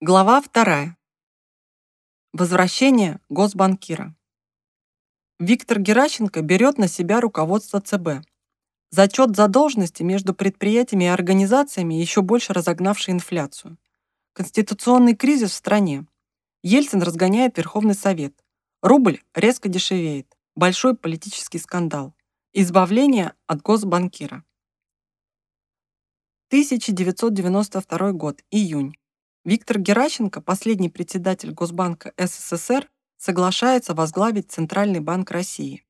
Глава вторая. Возвращение госбанкира. Виктор Геращенко берет на себя руководство ЦБ. Зачет задолженности между предприятиями и организациями, еще больше разогнавший инфляцию. Конституционный кризис в стране. Ельцин разгоняет Верховный Совет. Рубль резко дешевеет. Большой политический скандал. Избавление от госбанкира. 1992 год. Июнь. Виктор Геращенко, последний председатель Госбанка СССР, соглашается возглавить Центральный банк России.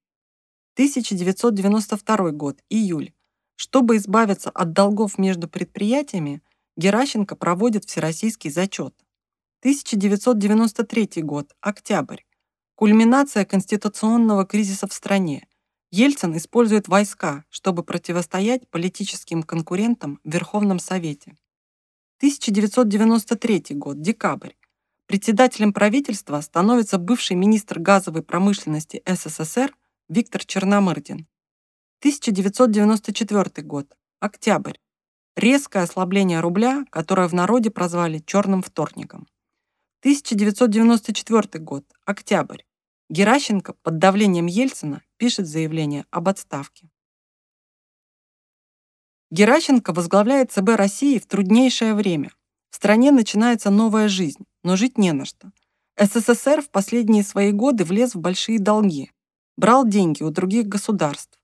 1992 год, июль. Чтобы избавиться от долгов между предприятиями, Геращенко проводит всероссийский зачет. 1993 год, октябрь. Кульминация конституционного кризиса в стране. Ельцин использует войска, чтобы противостоять политическим конкурентам в Верховном Совете. 1993 год, декабрь. Председателем правительства становится бывший министр газовой промышленности СССР Виктор Черномырдин. 1994 год, октябрь. Резкое ослабление рубля, которое в народе прозвали «черным вторником». 1994 год, октябрь. Геращенко под давлением Ельцина пишет заявление об отставке. Геращенко возглавляет ЦБ России в труднейшее время. В стране начинается новая жизнь, но жить не на что. СССР в последние свои годы влез в большие долги, брал деньги у других государств.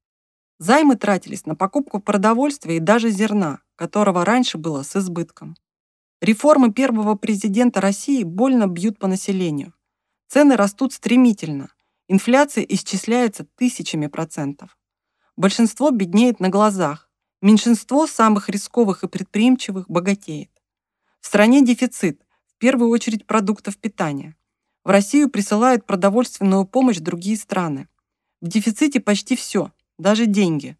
Займы тратились на покупку продовольствия и даже зерна, которого раньше было с избытком. Реформы первого президента России больно бьют по населению. Цены растут стремительно, инфляция исчисляется тысячами процентов. Большинство беднеет на глазах, Меньшинство самых рисковых и предприимчивых богатеет. В стране дефицит, в первую очередь продуктов питания. В Россию присылают продовольственную помощь другие страны. В дефиците почти все, даже деньги.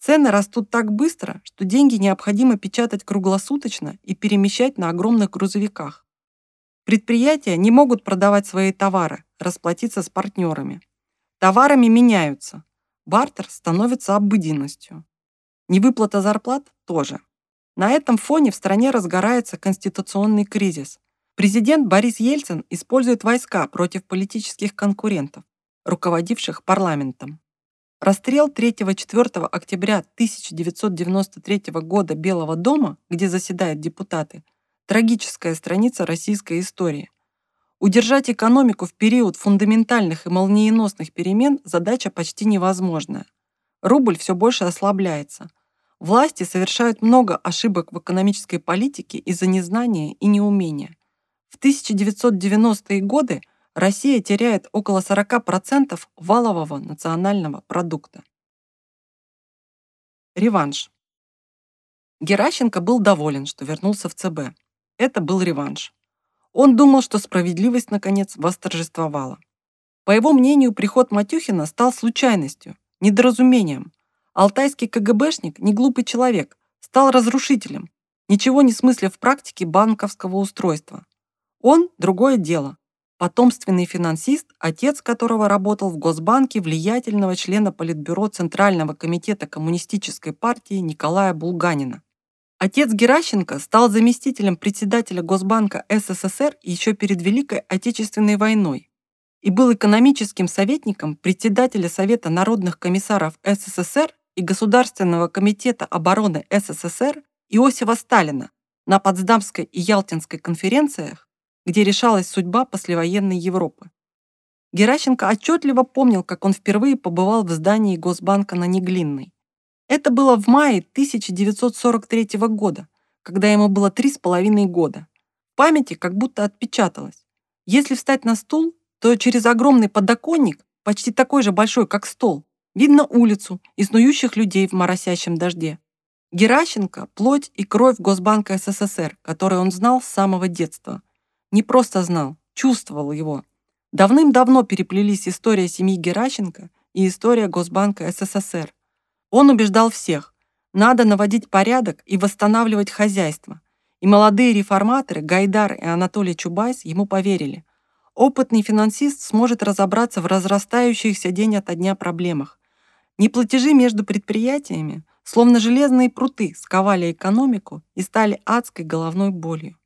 Цены растут так быстро, что деньги необходимо печатать круглосуточно и перемещать на огромных грузовиках. Предприятия не могут продавать свои товары, расплатиться с партнерами. Товарами меняются. Бартер становится обыденностью. Невыплата зарплат тоже. На этом фоне в стране разгорается конституционный кризис. Президент Борис Ельцин использует войска против политических конкурентов, руководивших парламентом. Расстрел 3-4 октября 1993 года Белого дома, где заседают депутаты, трагическая страница российской истории. Удержать экономику в период фундаментальных и молниеносных перемен задача почти невозможная. Рубль все больше ослабляется – Власти совершают много ошибок в экономической политике из-за незнания и неумения. В 1990-е годы Россия теряет около 40% валового национального продукта. Реванш. Геращенко был доволен, что вернулся в ЦБ. Это был реванш. Он думал, что справедливость, наконец, восторжествовала. По его мнению, приход Матюхина стал случайностью, недоразумением, Алтайский КГБшник, не глупый человек, стал разрушителем, ничего не смысля в практике банковского устройства. Он – другое дело. Потомственный финансист, отец которого работал в Госбанке влиятельного члена Политбюро Центрального комитета Коммунистической партии Николая Булганина. Отец Геращенко стал заместителем председателя Госбанка СССР еще перед Великой Отечественной войной и был экономическим советником председателя Совета народных комиссаров СССР и Государственного комитета обороны СССР Иосифа Сталина на Потсдамской и Ялтинской конференциях, где решалась судьба послевоенной Европы. Геращенко отчетливо помнил, как он впервые побывал в здании Госбанка на Неглинной. Это было в мае 1943 года, когда ему было три с половиной года. В памяти как будто отпечаталось. Если встать на стул, то через огромный подоконник, почти такой же большой, как стол, Видно улицу и снующих людей в моросящем дожде. Геращенко – плоть и кровь Госбанка СССР, который он знал с самого детства. Не просто знал, чувствовал его. Давным-давно переплелись история семьи Геращенко и история Госбанка СССР. Он убеждал всех, надо наводить порядок и восстанавливать хозяйство. И молодые реформаторы Гайдар и Анатолий Чубайс ему поверили. Опытный финансист сможет разобраться в разрастающихся день ото дня проблемах, Неплатежи между предприятиями, словно железные пруты, сковали экономику и стали адской головной болью.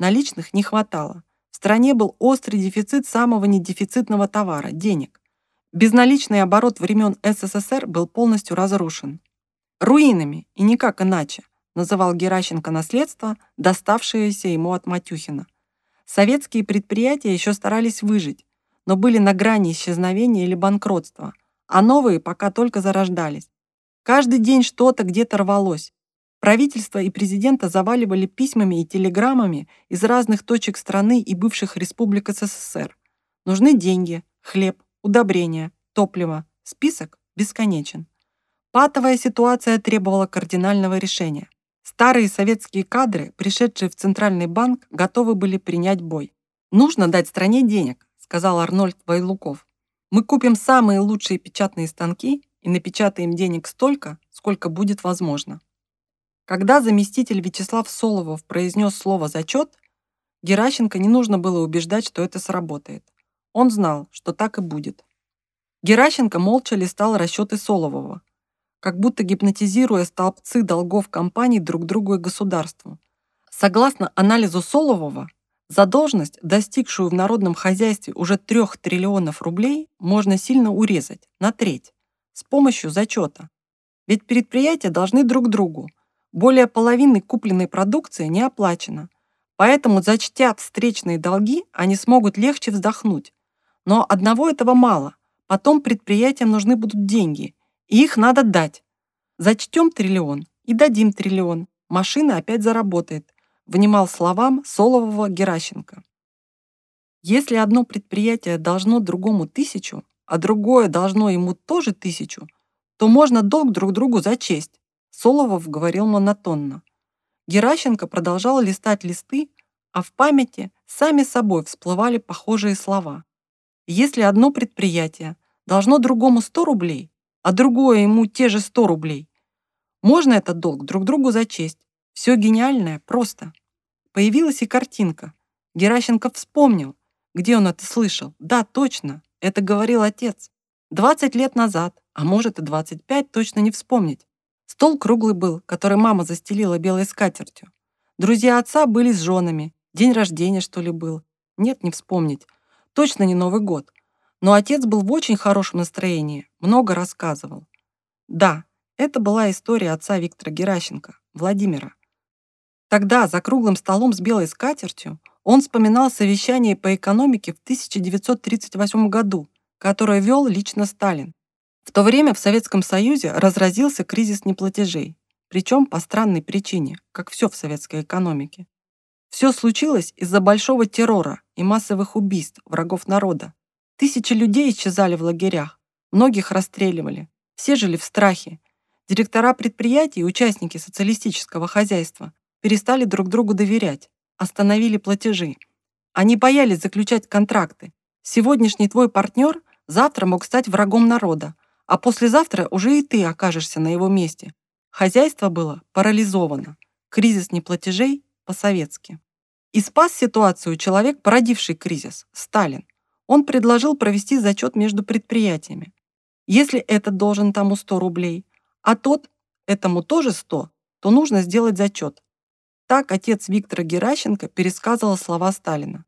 Наличных не хватало. В стране был острый дефицит самого недефицитного товара – денег. Безналичный оборот времен СССР был полностью разрушен. Руинами, и никак иначе, называл Геращенко наследство, доставшееся ему от Матюхина. Советские предприятия еще старались выжить, но были на грани исчезновения или банкротства, а новые пока только зарождались. Каждый день что-то где-то рвалось. Правительство и президента заваливали письмами и телеграммами из разных точек страны и бывших республик СССР. Нужны деньги, хлеб, удобрения, топливо. Список бесконечен. Патовая ситуация требовала кардинального решения. Старые советские кадры, пришедшие в Центральный банк, готовы были принять бой. «Нужно дать стране денег», — сказал Арнольд Вайлуков. «Мы купим самые лучшие печатные станки и напечатаем денег столько, сколько будет возможно». Когда заместитель Вячеслав Соловов произнес слово «зачет», Геращенко не нужно было убеждать, что это сработает. Он знал, что так и будет. Геращенко молча листал расчеты Соловова, как будто гипнотизируя столбцы долгов компаний друг другу и государству. Согласно анализу Соловова, задолженность, достигшую в народном хозяйстве уже 3 триллионов рублей, можно сильно урезать, на треть, с помощью зачета. Ведь предприятия должны друг другу. Более половины купленной продукции не оплачено. Поэтому, зачтя встречные долги, они смогут легче вздохнуть. Но одного этого мало. Потом предприятиям нужны будут деньги, и их надо дать. Зачтем триллион и дадим триллион. Машина опять заработает, внимал словам Солового Геращенко. Если одно предприятие должно другому тысячу, а другое должно ему тоже тысячу, то можно долг друг другу зачесть, Соловов говорил монотонно. Геращенко продолжал листать листы, а в памяти сами собой всплывали похожие слова. Если одно предприятие должно другому 100 рублей, а другое ему те же 100 рублей, можно этот долг друг другу зачесть. Все гениальное просто. Появилась и картинка. Геращенко вспомнил, где он это слышал. Да, точно, это говорил отец. 20 лет назад, а может и 25, точно не вспомнить. Стол круглый был, который мама застелила белой скатертью. Друзья отца были с женами. День рождения, что ли, был. Нет, не вспомнить. Точно не Новый год. Но отец был в очень хорошем настроении, много рассказывал. Да, это была история отца Виктора Геращенко, Владимира. Тогда, за круглым столом с белой скатертью, он вспоминал совещание по экономике в 1938 году, которое вел лично Сталин. В то время в Советском Союзе разразился кризис неплатежей, причем по странной причине, как все в советской экономике. Все случилось из-за большого террора и массовых убийств врагов народа. Тысячи людей исчезали в лагерях, многих расстреливали, все жили в страхе. Директора предприятий и участники социалистического хозяйства перестали друг другу доверять, остановили платежи. Они боялись заключать контракты. Сегодняшний твой партнер завтра мог стать врагом народа, а послезавтра уже и ты окажешься на его месте. Хозяйство было парализовано. Кризис неплатежей по-советски. И спас ситуацию человек, породивший кризис, Сталин. Он предложил провести зачет между предприятиями. Если этот должен тому 100 рублей, а тот этому тоже 100, то нужно сделать зачет. Так отец Виктора Геращенко пересказывал слова Сталина.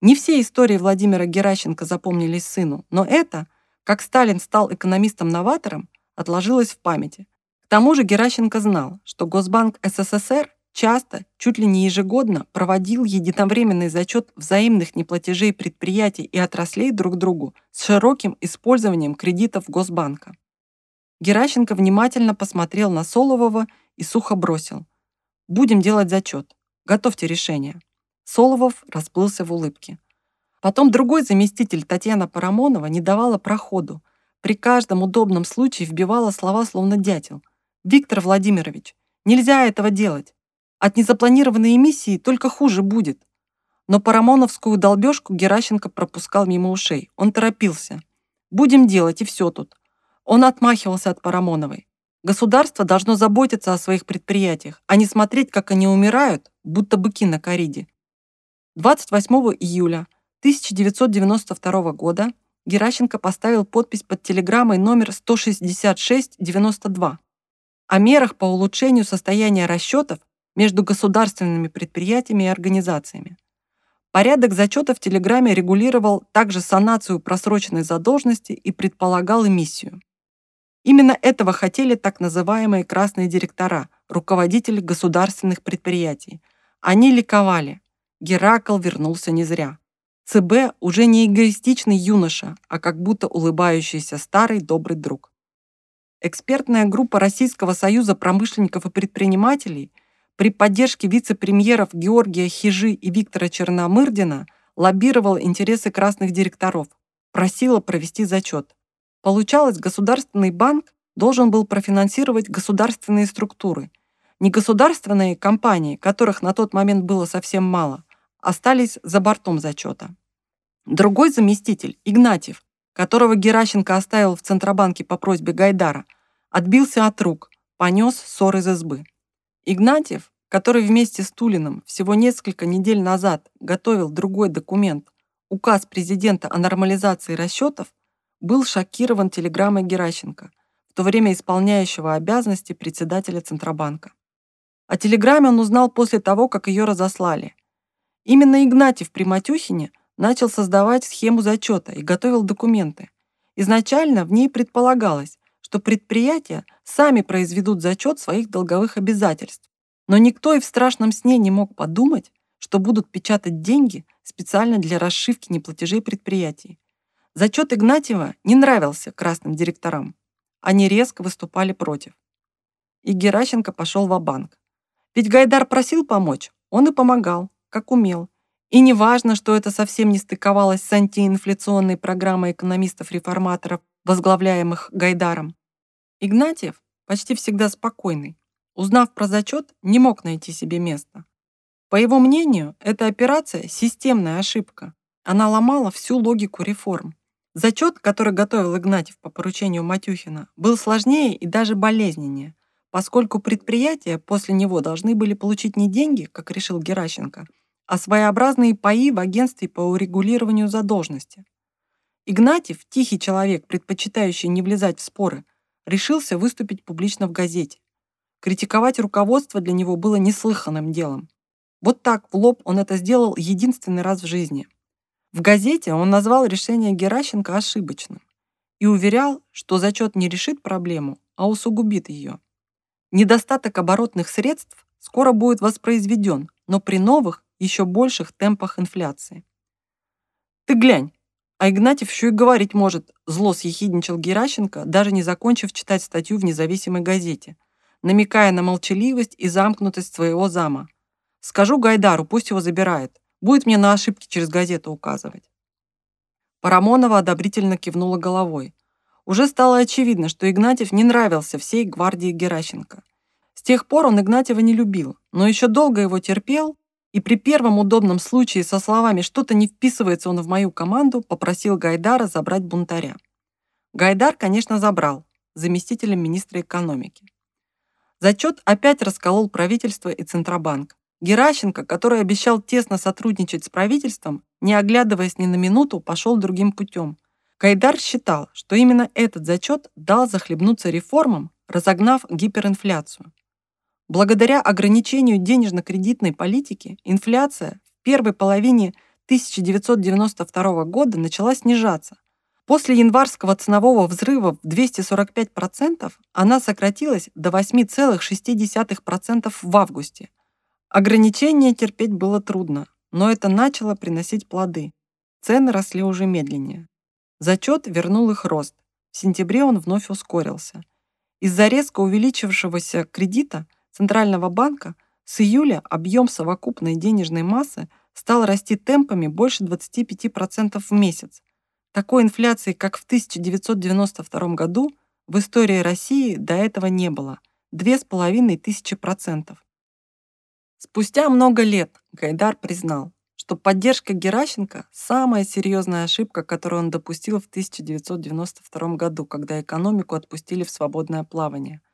Не все истории Владимира Геращенко запомнились сыну, но это, как Сталин стал экономистом-новатором, отложилось в памяти. К тому же Геращенко знал, что Госбанк СССР часто, чуть ли не ежегодно, проводил единовременный зачет взаимных неплатежей предприятий и отраслей друг другу с широким использованием кредитов Госбанка. Геращенко внимательно посмотрел на Соловова и сухо бросил. «Будем делать зачет. Готовьте решение». Соловов расплылся в улыбке. Потом другой заместитель Татьяна Парамонова не давала проходу. При каждом удобном случае вбивала слова словно дятел. «Виктор Владимирович, нельзя этого делать. От незапланированной эмиссии только хуже будет. Но парамоновскую долбежку Геращенко пропускал мимо ушей. Он торопился. «Будем делать, и все тут». Он отмахивался от Парамоновой. Государство должно заботиться о своих предприятиях, а не смотреть, как они умирают, будто быки на кориде. 28 июля 1992 года Геращенко поставил подпись под телеграммой номер 16692 о мерах по улучшению состояния расчетов между государственными предприятиями и организациями. Порядок зачета в Телеграме регулировал также санацию просроченной задолженности и предполагал эмиссию. Именно этого хотели так называемые красные директора, руководители государственных предприятий. Они ликовали. Геракл вернулся не зря. ЦБ уже не эгоистичный юноша, а как будто улыбающийся старый добрый друг. Экспертная группа Российского союза промышленников и предпринимателей – при поддержке вице-премьеров Георгия Хижи и Виктора Черномырдина лоббировал интересы красных директоров, просила провести зачет. Получалось, Государственный банк должен был профинансировать государственные структуры. Негосударственные компании, которых на тот момент было совсем мало, остались за бортом зачета. Другой заместитель, Игнатьев, которого Геращенко оставил в Центробанке по просьбе Гайдара, отбился от рук, понес ссор из избы. Игнатьев, который вместе с Тулиным всего несколько недель назад готовил другой документ, указ президента о нормализации расчетов, был шокирован телеграммой Геращенко, в то время исполняющего обязанности председателя Центробанка. О телеграмме он узнал после того, как ее разослали. Именно Игнатьев при Матюхине начал создавать схему зачета и готовил документы. Изначально в ней предполагалось, что предприятия сами произведут зачет своих долговых обязательств. Но никто и в страшном сне не мог подумать, что будут печатать деньги специально для расшивки неплатежей предприятий. Зачет Игнатьева не нравился красным директорам. Они резко выступали против. И Геращенко пошел в банк Ведь Гайдар просил помочь, он и помогал, как умел. И не важно, что это совсем не стыковалось с антиинфляционной программой экономистов-реформаторов, возглавляемых Гайдаром. Игнатьев, почти всегда спокойный, узнав про зачет, не мог найти себе места. По его мнению, эта операция – системная ошибка. Она ломала всю логику реформ. Зачет, который готовил Игнатьев по поручению Матюхина, был сложнее и даже болезненнее, поскольку предприятия после него должны были получить не деньги, как решил Геращенко, а своеобразные паи в агентстве по урегулированию задолженности. Игнатьев, тихий человек, предпочитающий не влезать в споры, решился выступить публично в газете. Критиковать руководство для него было неслыханным делом. Вот так в лоб он это сделал единственный раз в жизни. В газете он назвал решение Геращенко ошибочным и уверял, что зачет не решит проблему, а усугубит ее. Недостаток оборотных средств скоро будет воспроизведен, но при новых, еще больших темпах инфляции. «Ты глянь, а Игнатьев еще и говорить может, зло съехидничал Геращенко, даже не закончив читать статью в независимой газете, намекая на молчаливость и замкнутость своего зама. Скажу Гайдару, пусть его забирает. Будет мне на ошибки через газету указывать. Парамонова одобрительно кивнула головой. Уже стало очевидно, что Игнатьев не нравился всей гвардии Геращенко. С тех пор он Игнатьева не любил, но еще долго его терпел и при первом удобном случае со словами «что-то не вписывается он в мою команду» попросил Гайдара забрать бунтаря. Гайдар, конечно, забрал, заместителем министра экономики. Зачет опять расколол правительство и Центробанк. Геращенко, который обещал тесно сотрудничать с правительством, не оглядываясь ни на минуту, пошел другим путем. Гайдар считал, что именно этот зачет дал захлебнуться реформам, разогнав гиперинфляцию. Благодаря ограничению денежно-кредитной политики инфляция в первой половине 1992 года начала снижаться. После январского ценового взрыва в 245% она сократилась до 8,6% в августе. Ограничения терпеть было трудно, но это начало приносить плоды. Цены росли уже медленнее. Зачет вернул их рост. В сентябре он вновь ускорился. Из-за резко увеличившегося кредита Центрального банка с июля объем совокупной денежной массы стал расти темпами больше 25% в месяц. Такой инфляции, как в 1992 году, в истории России до этого не было – 2500%. Спустя много лет Гайдар признал, что поддержка Геращенко – самая серьезная ошибка, которую он допустил в 1992 году, когда экономику отпустили в свободное плавание –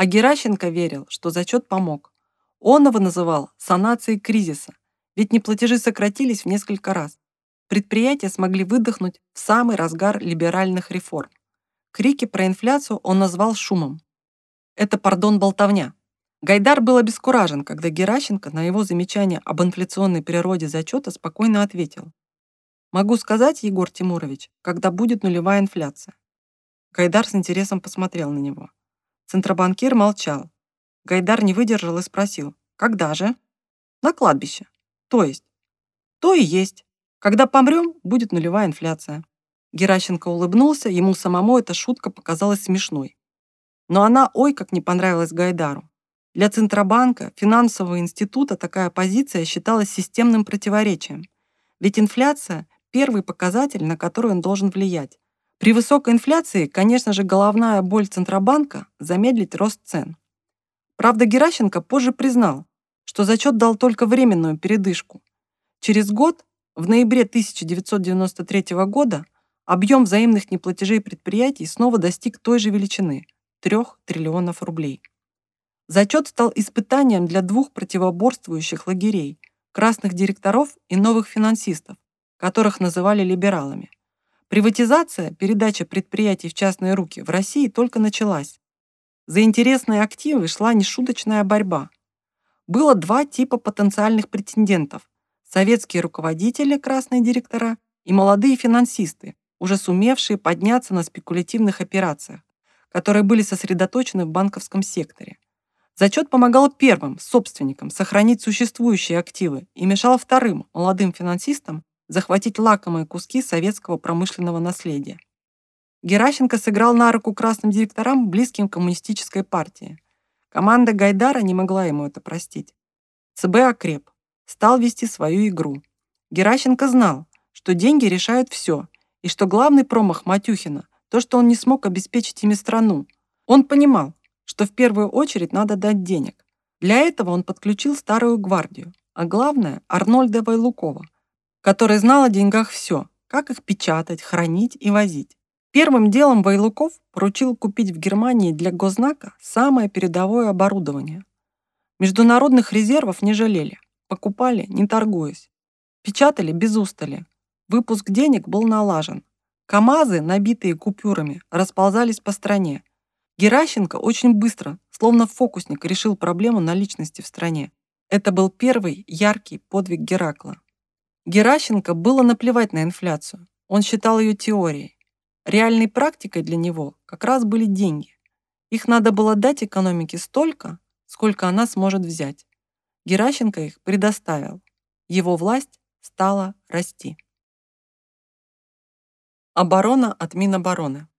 а Геращенко верил, что зачет помог. Он его называл санацией кризиса, ведь неплатежи сократились в несколько раз. Предприятия смогли выдохнуть в самый разгар либеральных реформ. Крики про инфляцию он назвал шумом. Это, пардон, болтовня. Гайдар был обескуражен, когда Геращенко на его замечание об инфляционной природе зачета спокойно ответил. «Могу сказать, Егор Тимурович, когда будет нулевая инфляция». Гайдар с интересом посмотрел на него. Центробанкир молчал. Гайдар не выдержал и спросил, «Когда же?» «На кладбище. То есть?» «То и есть. Когда помрем, будет нулевая инфляция». Геращенко улыбнулся, ему самому эта шутка показалась смешной. Но она ой как не понравилась Гайдару. Для Центробанка, финансового института такая позиция считалась системным противоречием. Ведь инфляция – первый показатель, на который он должен влиять. При высокой инфляции, конечно же, головная боль Центробанка – замедлить рост цен. Правда, Геращенко позже признал, что зачет дал только временную передышку. Через год, в ноябре 1993 года, объем взаимных неплатежей предприятий снова достиг той же величины – 3 триллионов рублей. Зачет стал испытанием для двух противоборствующих лагерей – красных директоров и новых финансистов, которых называли либералами. Приватизация, передача предприятий в частные руки в России только началась. За интересные активы шла нешуточная борьба. Было два типа потенциальных претендентов – советские руководители, красные директора, и молодые финансисты, уже сумевшие подняться на спекулятивных операциях, которые были сосредоточены в банковском секторе. Зачет помогал первым, собственникам, сохранить существующие активы и мешал вторым, молодым финансистам, захватить лакомые куски советского промышленного наследия. Геращенко сыграл на руку красным директорам, близким к коммунистической партии. Команда Гайдара не могла ему это простить. ЦБ окреп, стал вести свою игру. Геращенко знал, что деньги решают все, и что главный промах Матюхина – то, что он не смог обеспечить ими страну. Он понимал, что в первую очередь надо дать денег. Для этого он подключил старую гвардию, а главное – Арнольда Вайлукова, который знал о деньгах все, как их печатать, хранить и возить. Первым делом Вайлуков поручил купить в Германии для Гознака самое передовое оборудование. Международных резервов не жалели, покупали, не торгуясь. Печатали без устали. Выпуск денег был налажен. КАМАЗы, набитые купюрами, расползались по стране. Геращенко очень быстро, словно фокусник, решил проблему наличности в стране. Это был первый яркий подвиг Геракла. Геращенко было наплевать на инфляцию. Он считал ее теорией. Реальной практикой для него как раз были деньги. Их надо было дать экономике столько, сколько она сможет взять. Геращенко их предоставил. Его власть стала расти. Оборона от Минобороны.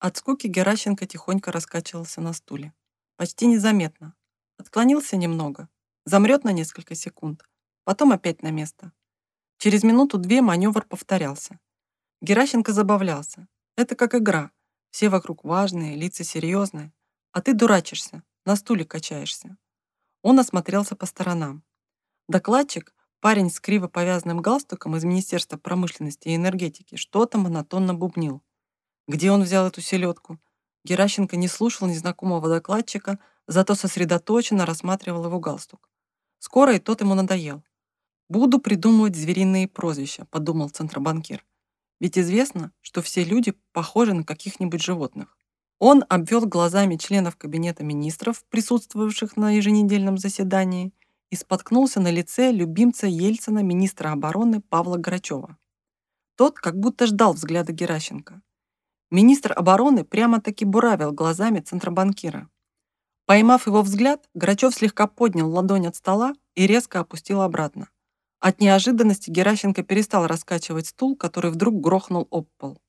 От скуки Геращенко тихонько раскачивался на стуле. Почти незаметно. Отклонился немного. Замрет на несколько секунд. Потом опять на место. Через минуту-две маневр повторялся. Геращенко забавлялся. Это как игра. Все вокруг важные, лица серьезные. А ты дурачишься, на стуле качаешься. Он осмотрелся по сторонам. Докладчик, парень с криво повязанным галстуком из Министерства промышленности и энергетики, что-то монотонно бубнил. Где он взял эту селедку? Геращенко не слушал незнакомого докладчика, зато сосредоточенно рассматривал его галстук. Скоро и тот ему надоел. «Буду придумывать звериные прозвища», — подумал центробанкир. «Ведь известно, что все люди похожи на каких-нибудь животных». Он обвел глазами членов Кабинета министров, присутствовавших на еженедельном заседании, и споткнулся на лице любимца Ельцина, министра обороны Павла Грачева. Тот как будто ждал взгляда Геращенко. Министр обороны прямо-таки буравил глазами центробанкира. Поймав его взгляд, Грачев слегка поднял ладонь от стола и резко опустил обратно. От неожиданности Геращенко перестал раскачивать стул, который вдруг грохнул об пол.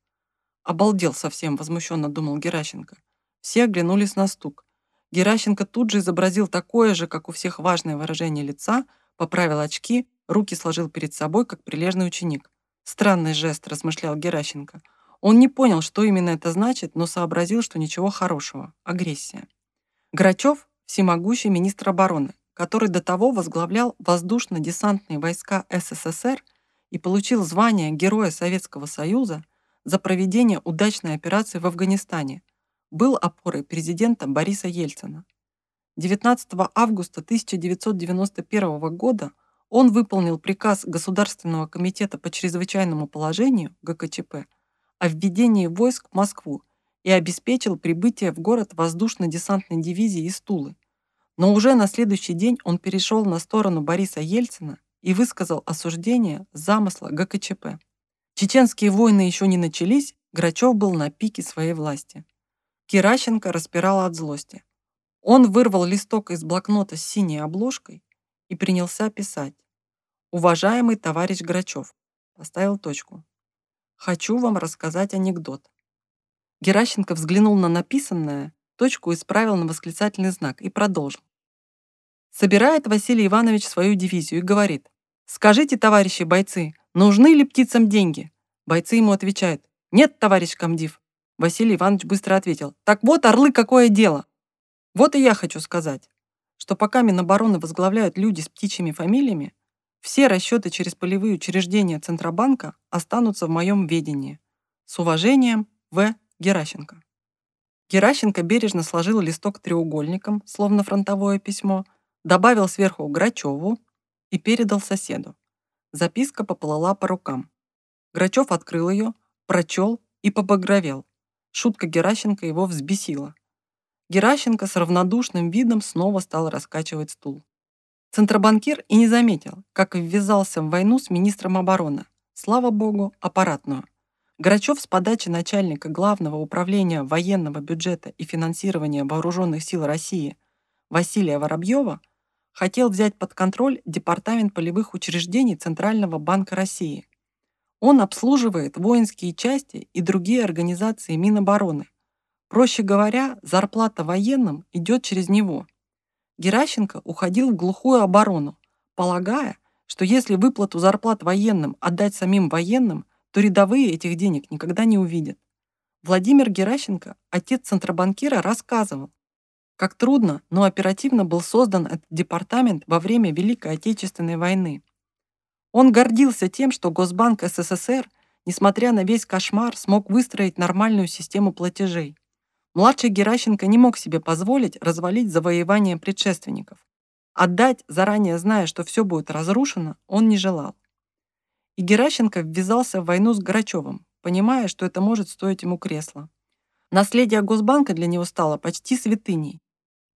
«Обалдел совсем», — возмущенно думал Геращенко. Все оглянулись на стук. Геращенко тут же изобразил такое же, как у всех важное выражение лица, поправил очки, руки сложил перед собой, как прилежный ученик. «Странный жест», — размышлял Геращенко. Он не понял, что именно это значит, но сообразил, что ничего хорошего. Агрессия. Грачев – всемогущий министр обороны, который до того возглавлял воздушно-десантные войска СССР и получил звание Героя Советского Союза за проведение удачной операции в Афганистане, был опорой президента Бориса Ельцина. 19 августа 1991 года он выполнил приказ Государственного комитета по чрезвычайному положению ГКЧП о введении войск в Москву и обеспечил прибытие в город воздушно-десантной дивизии из Тулы. Но уже на следующий день он перешел на сторону Бориса Ельцина и высказал осуждение замысла ГКЧП. Чеченские войны еще не начались, Грачев был на пике своей власти. Геращенко распирала от злости. Он вырвал листок из блокнота с синей обложкой и принялся писать. «Уважаемый товарищ Грачев», поставил точку. «Хочу вам рассказать анекдот». Геращенко взглянул на написанное, точку исправил на восклицательный знак и продолжил. Собирает Василий Иванович свою дивизию и говорит, «Скажите, товарищи бойцы, нужны ли птицам деньги?» Бойцы ему отвечают, «Нет, товарищ комдив». Василий Иванович быстро ответил, «Так вот, орлы, какое дело!» Вот и я хочу сказать, что пока Минобороны возглавляют люди с птичьими фамилиями, все расчеты через полевые учреждения Центробанка останутся в моем ведении. С уважением, В. Геращенко. Геращенко бережно сложил листок треугольником, словно фронтовое письмо, добавил сверху Грачеву и передал соседу. Записка поплыла по рукам. Грачев открыл ее, прочел и побагровел. Шутка Геращенко его взбесила. Геращенко с равнодушным видом снова стал раскачивать стул. Центробанкир и не заметил, как ввязался в войну с министром обороны. Слава богу, аппаратную. Грачев с подачи начальника Главного управления военного бюджета и финансирования вооруженных сил России Василия Воробьева хотел взять под контроль Департамент полевых учреждений Центрального банка России. Он обслуживает воинские части и другие организации Минобороны. Проще говоря, зарплата военным идет через него. Геращенко уходил в глухую оборону, полагая, что если выплату зарплат военным отдать самим военным, то рядовые этих денег никогда не увидят. Владимир Геращенко, отец центробанкира, рассказывал, как трудно, но оперативно был создан этот департамент во время Великой Отечественной войны. Он гордился тем, что Госбанк СССР, несмотря на весь кошмар, смог выстроить нормальную систему платежей. Младший Геращенко не мог себе позволить развалить завоевание предшественников. Отдать, заранее зная, что все будет разрушено, он не желал. И Геращенко ввязался в войну с Грачевым, понимая, что это может стоить ему кресла. Наследие Госбанка для него стало почти святыней.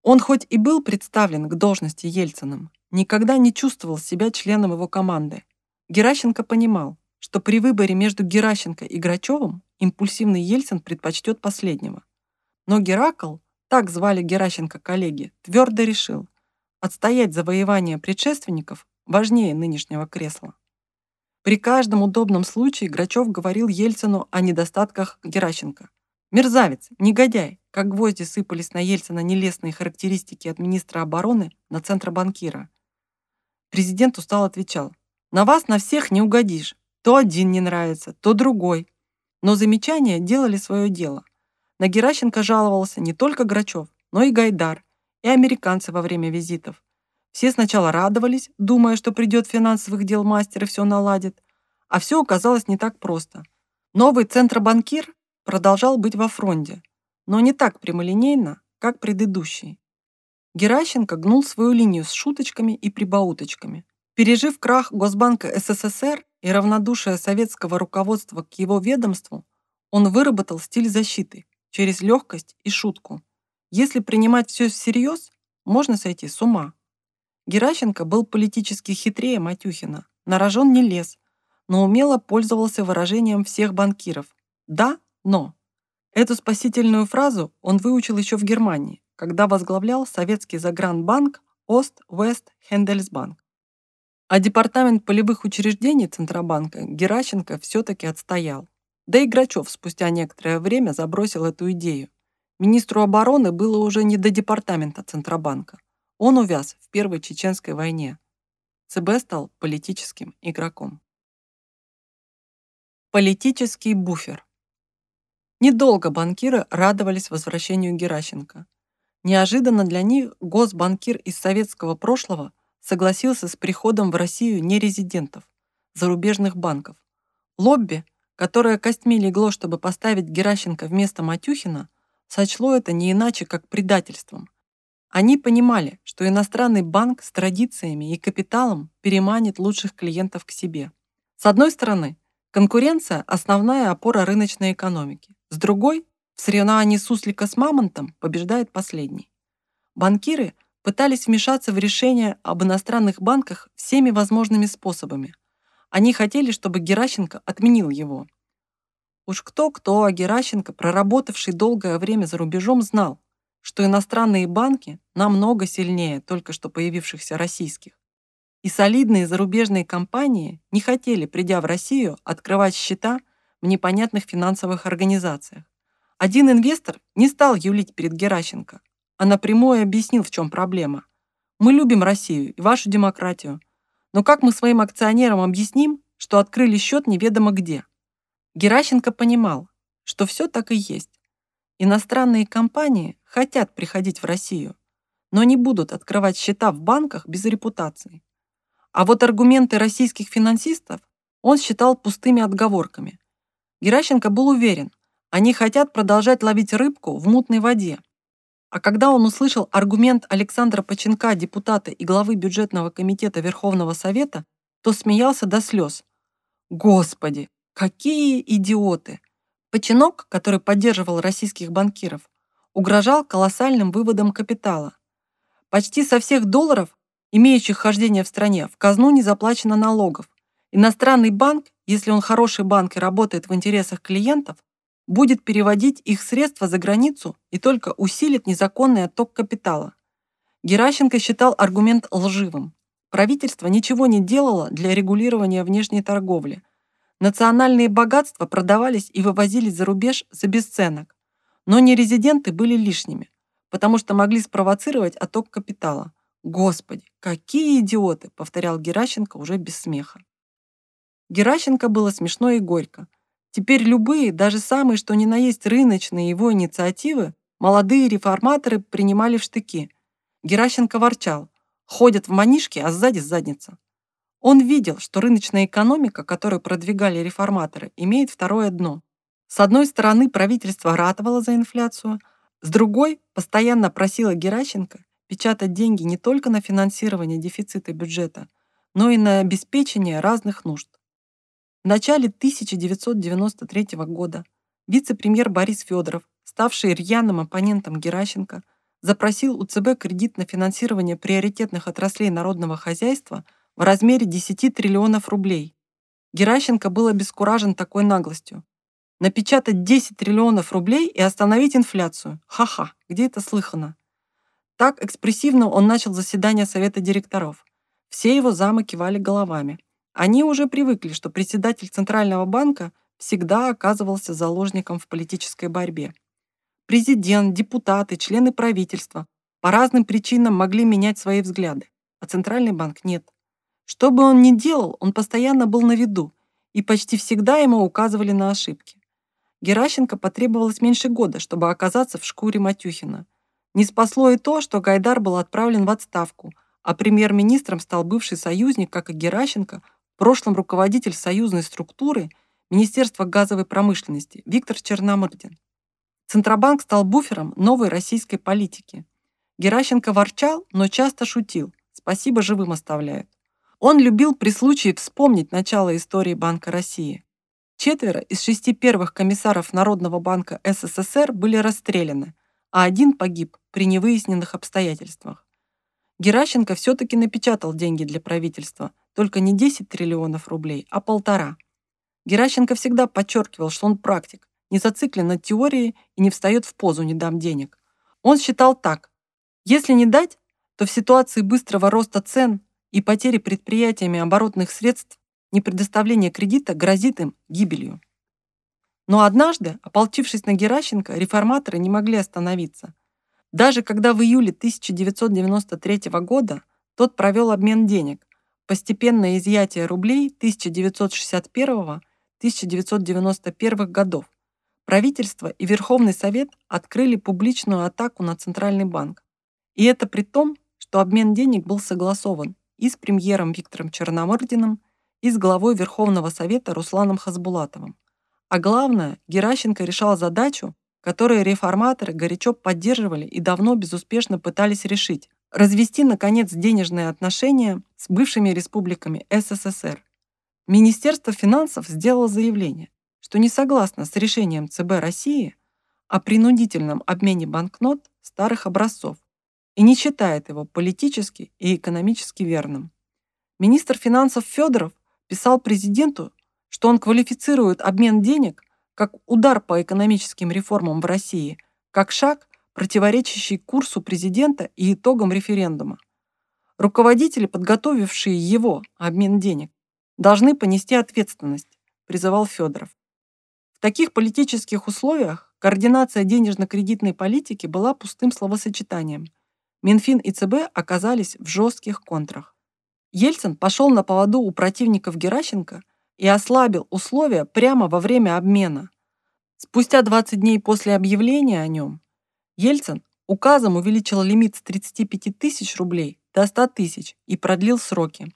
Он хоть и был представлен к должности Ельциным, никогда не чувствовал себя членом его команды. Геращенко понимал, что при выборе между Геращенко и Грачевым импульсивный Ельцин предпочтет последнего. Но Геракл, так звали Геращенко коллеги, твердо решил, отстоять завоевание предшественников важнее нынешнего кресла. При каждом удобном случае Грачев говорил Ельцину о недостатках Геращенко. Мерзавец, негодяй, как гвозди сыпались на Ельцина нелестные характеристики от министра обороны на центробанкира. Президент устал отвечал, «На вас на всех не угодишь. То один не нравится, то другой». Но замечания делали свое дело. На Геращенко жаловался не только Грачев, но и Гайдар, и американцы во время визитов. Все сначала радовались, думая, что придет финансовых дел мастер и все наладит, а все оказалось не так просто. Новый центробанкир продолжал быть во фронте, но не так прямолинейно, как предыдущий. Геращенко гнул свою линию с шуточками и прибауточками. Пережив крах Госбанка СССР и равнодушие советского руководства к его ведомству, он выработал стиль защиты через легкость и шутку. Если принимать все всерьез, можно сойти с ума. Геращенко был политически хитрее Матюхина, на рожон не лез, но умело пользовался выражением всех банкиров «да, но». Эту спасительную фразу он выучил еще в Германии, когда возглавлял советский загранбанк Ост-Вест Хендельсбанк. А департамент полевых учреждений Центробанка Геращенко все-таки отстоял. Да и Грачев спустя некоторое время забросил эту идею. Министру обороны было уже не до департамента Центробанка. Он увяз в Первой Чеченской войне. ЦБ стал политическим игроком. Политический буфер. Недолго банкиры радовались возвращению Геращенко. Неожиданно для них госбанкир из советского прошлого согласился с приходом в Россию нерезидентов, зарубежных банков. Лобби, которое костьми легло, чтобы поставить Геращенко вместо Матюхина, сочло это не иначе, как предательством. Они понимали, что иностранный банк с традициями и капиталом переманит лучших клиентов к себе. С одной стороны, конкуренция – основная опора рыночной экономики. С другой, в соревновании суслика с мамонтом побеждает последний. Банкиры пытались вмешаться в решение об иностранных банках всеми возможными способами. Они хотели, чтобы Геращенко отменил его. Уж кто-кто, а Геращенко, проработавший долгое время за рубежом, знал, что иностранные банки намного сильнее только что появившихся российских. И солидные зарубежные компании не хотели, придя в Россию, открывать счета в непонятных финансовых организациях. Один инвестор не стал юлить перед Геращенко, а напрямую объяснил, в чем проблема. Мы любим Россию и вашу демократию, но как мы своим акционерам объясним, что открыли счет неведомо где? Геращенко понимал, что все так и есть. Иностранные компании хотят приходить в Россию, но не будут открывать счета в банках без репутации. А вот аргументы российских финансистов он считал пустыми отговорками. Геращенко был уверен, они хотят продолжать ловить рыбку в мутной воде. А когда он услышал аргумент Александра Поченка, депутата и главы бюджетного комитета Верховного Совета, то смеялся до слез. Господи, какие идиоты! Починок, который поддерживал российских банкиров, угрожал колоссальным выводом капитала. Почти со всех долларов, имеющих хождение в стране, в казну не заплачено налогов. Иностранный банк, если он хороший банк и работает в интересах клиентов, будет переводить их средства за границу и только усилит незаконный отток капитала. Геращенко считал аргумент лживым. Правительство ничего не делало для регулирования внешней торговли – Национальные богатства продавались и вывозились за рубеж за бесценок, но нерезиденты были лишними, потому что могли спровоцировать отток капитала. Господи, какие идиоты, повторял Геращенко уже без смеха. Геращенко было смешно и горько. Теперь любые, даже самые, что ни на есть рыночные его инициативы, молодые реформаторы принимали в штыки. Геращенко ворчал. Ходят в манишке, а сзади задница. Он видел, что рыночная экономика, которую продвигали реформаторы, имеет второе дно. С одной стороны, правительство ратовало за инфляцию, с другой, постоянно просило Геращенко печатать деньги не только на финансирование дефицита бюджета, но и на обеспечение разных нужд. В начале 1993 года вице-премьер Борис Федоров, ставший рьяным оппонентом Геращенко, запросил у ЦБ кредит на финансирование приоритетных отраслей народного хозяйства – в размере 10 триллионов рублей. Геращенко был обескуражен такой наглостью. Напечатать 10 триллионов рублей и остановить инфляцию. Ха-ха, где это слыхано? Так экспрессивно он начал заседание Совета директоров. Все его замы кивали головами. Они уже привыкли, что председатель Центрального банка всегда оказывался заложником в политической борьбе. Президент, депутаты, члены правительства по разным причинам могли менять свои взгляды, а Центральный банк нет. Что бы он ни делал, он постоянно был на виду, и почти всегда ему указывали на ошибки. Геращенко потребовалось меньше года, чтобы оказаться в шкуре Матюхина. Не спасло и то, что Гайдар был отправлен в отставку, а премьер-министром стал бывший союзник, как и Геращенко, в прошлом руководитель союзной структуры Министерства газовой промышленности Виктор Черномырдин. Центробанк стал буфером новой российской политики. Геращенко ворчал, но часто шутил. Спасибо живым оставляют. Он любил при случае вспомнить начало истории Банка России. Четверо из шести первых комиссаров Народного банка СССР были расстреляны, а один погиб при невыясненных обстоятельствах. Геращенко все-таки напечатал деньги для правительства, только не 10 триллионов рублей, а полтора. Геращенко всегда подчеркивал, что он практик, не зациклен на теории и не встает в позу «не дам денег». Он считал так. Если не дать, то в ситуации быстрого роста цен и потери предприятиями оборотных средств, непредоставление кредита грозит им гибелью. Но однажды, ополчившись на Геращенко, реформаторы не могли остановиться. Даже когда в июле 1993 года тот провел обмен денег, постепенное изъятие рублей 1961-1991 годов, правительство и Верховный Совет открыли публичную атаку на Центральный банк. И это при том, что обмен денег был согласован и с премьером Виктором Черномырдиным, и с главой Верховного Совета Русланом Хасбулатовым. А главное, Геращенко решал задачу, которую реформаторы горячо поддерживали и давно безуспешно пытались решить – развести, наконец, денежные отношения с бывшими республиками СССР. Министерство финансов сделало заявление, что не согласно с решением ЦБ России о принудительном обмене банкнот старых образцов и не считает его политически и экономически верным. Министр финансов Федоров писал президенту, что он квалифицирует обмен денег как удар по экономическим реформам в России, как шаг, противоречащий курсу президента и итогам референдума. Руководители, подготовившие его обмен денег, должны понести ответственность, призывал Федоров. В таких политических условиях координация денежно-кредитной политики была пустым словосочетанием. Минфин и ЦБ оказались в жестких контрах. Ельцин пошел на поводу у противников Геращенко и ослабил условия прямо во время обмена. Спустя 20 дней после объявления о нем Ельцин указом увеличил лимит с 35 тысяч рублей до 100 тысяч и продлил сроки.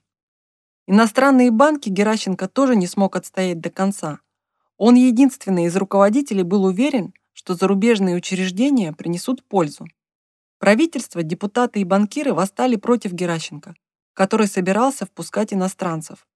Иностранные банки Геращенко тоже не смог отстоять до конца. Он единственный из руководителей был уверен, что зарубежные учреждения принесут пользу. Правительство, депутаты и банкиры восстали против Геращенко, который собирался впускать иностранцев.